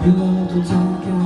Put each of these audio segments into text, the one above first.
Bila waktu takkan pernah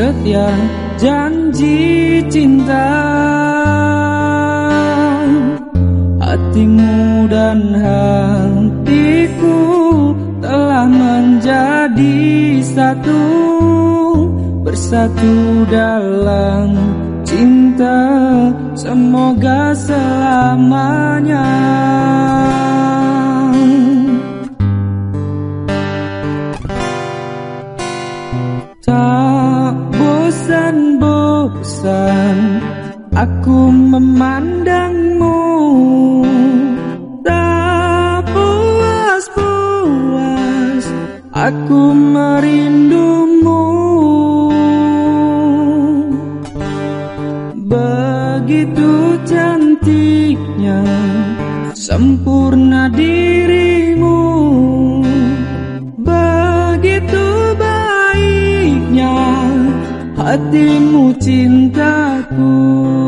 setia janji cinta. Hatimu dan hatiku telah menjadi satu Bersatu dalam cinta. Semoga selamanya bosan aku memandangmu. Tak puas-puas aku merindumu. Begitu cantiknya sempurna di hatimu cintaku.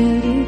You.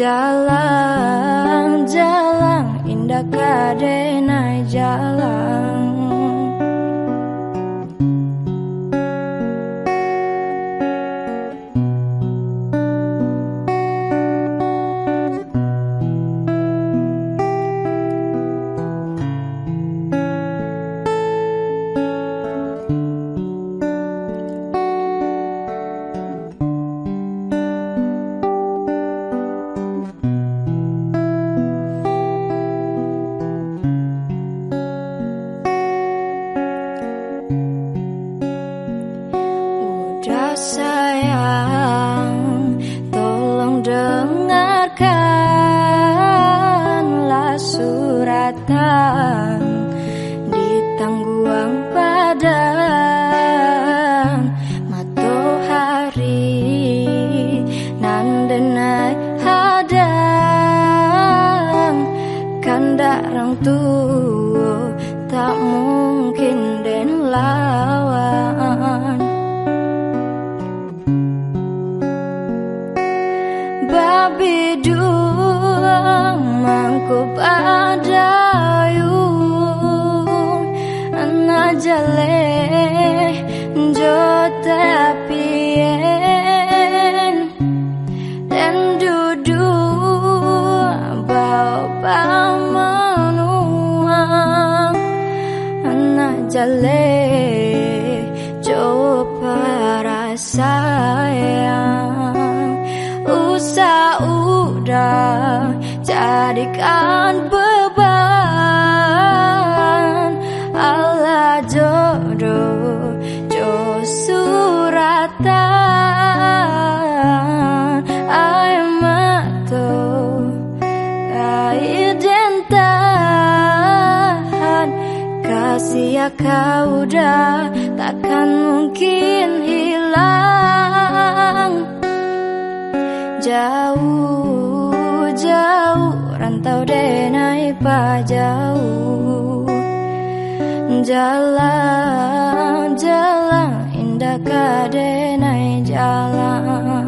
jalan jalan indah kadena jalan. mudah takkan mungkin hilang. Jauh, jauh rantau denai jauh Jalan, jalan indah kadenai jalan?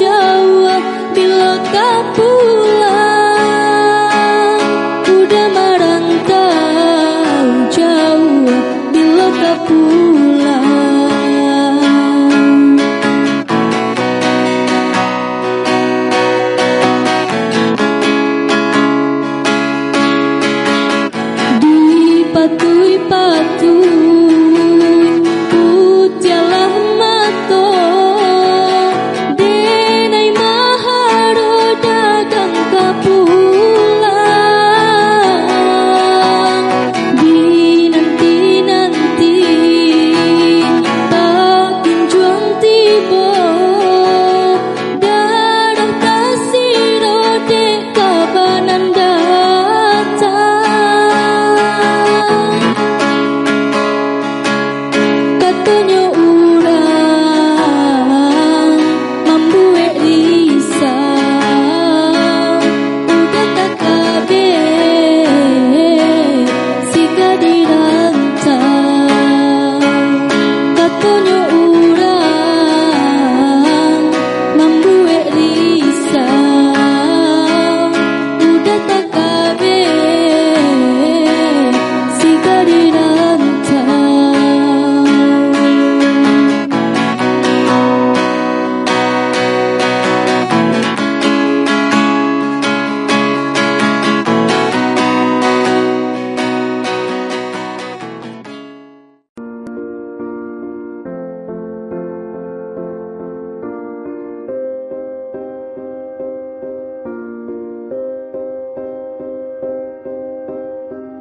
jawab bila tak puas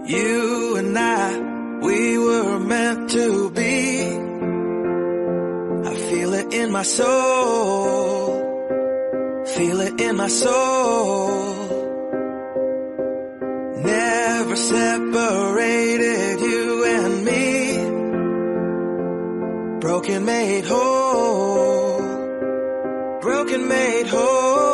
You and I, we were meant to be. I feel it in my soul. Feel it in my soul. Never separated you and me. Broken made whole. Broken made whole.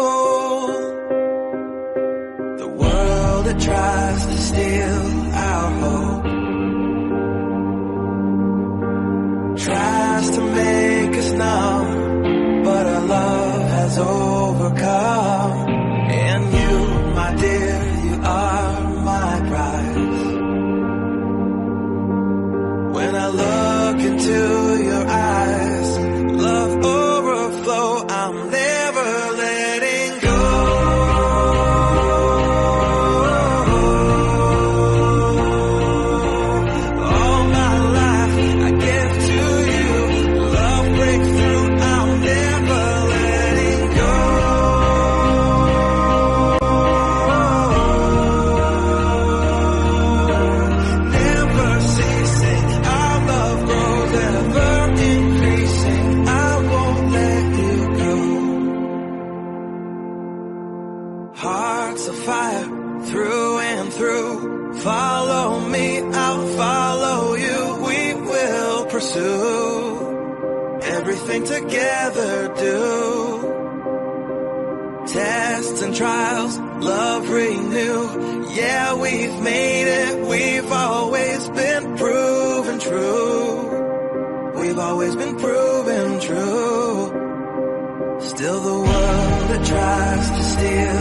Yeah, we've made it. We've always been proven true. We've always been proven true. Still the world that tries to steal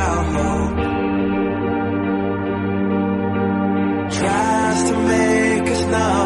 our hope. Tries to make us numb.